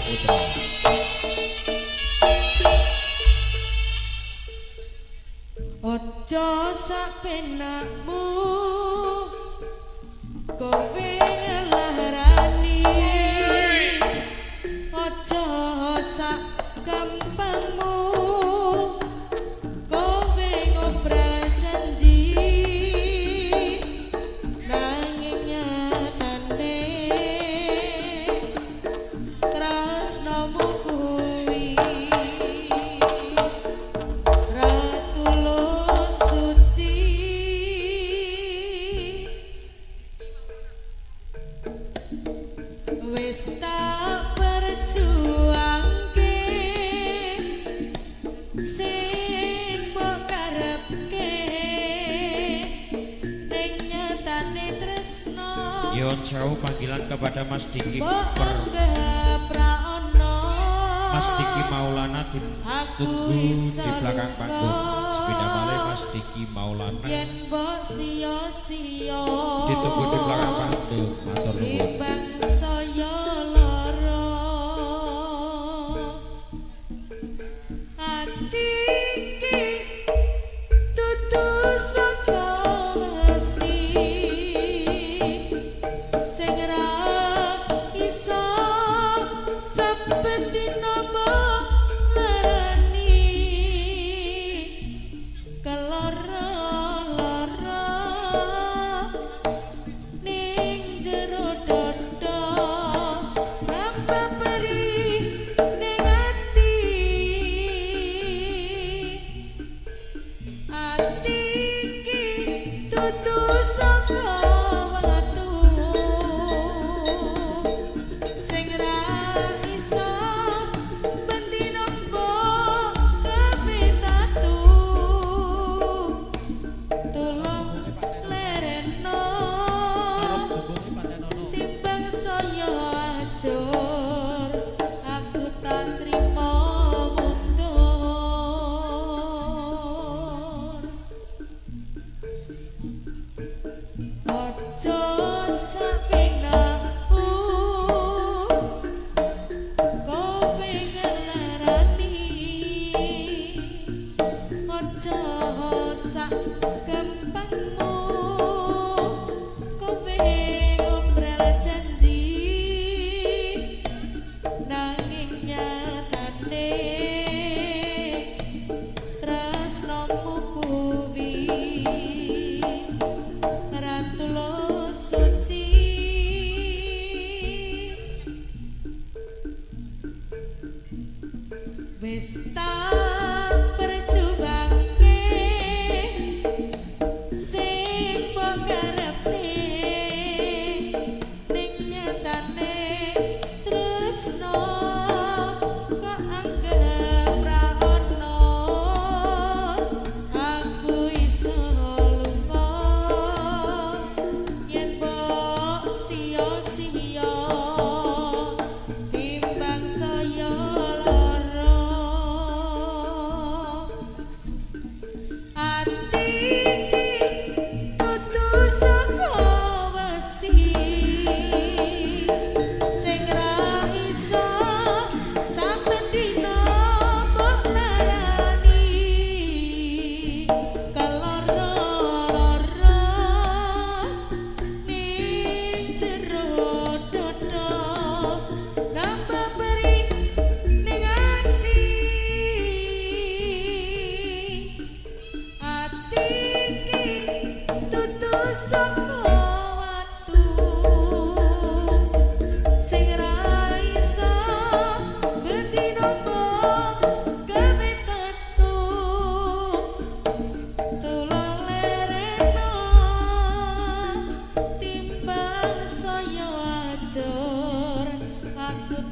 Putra. Ojo sak penakmu kowe Jauh panggilan kepada Mas Diki Mas Diki Maulana di di belakang panggung. Sepeda balai Mas Diki Maulana. Di Tunggu di belakang panggung Atau di belakang panggung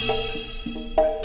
Thank you.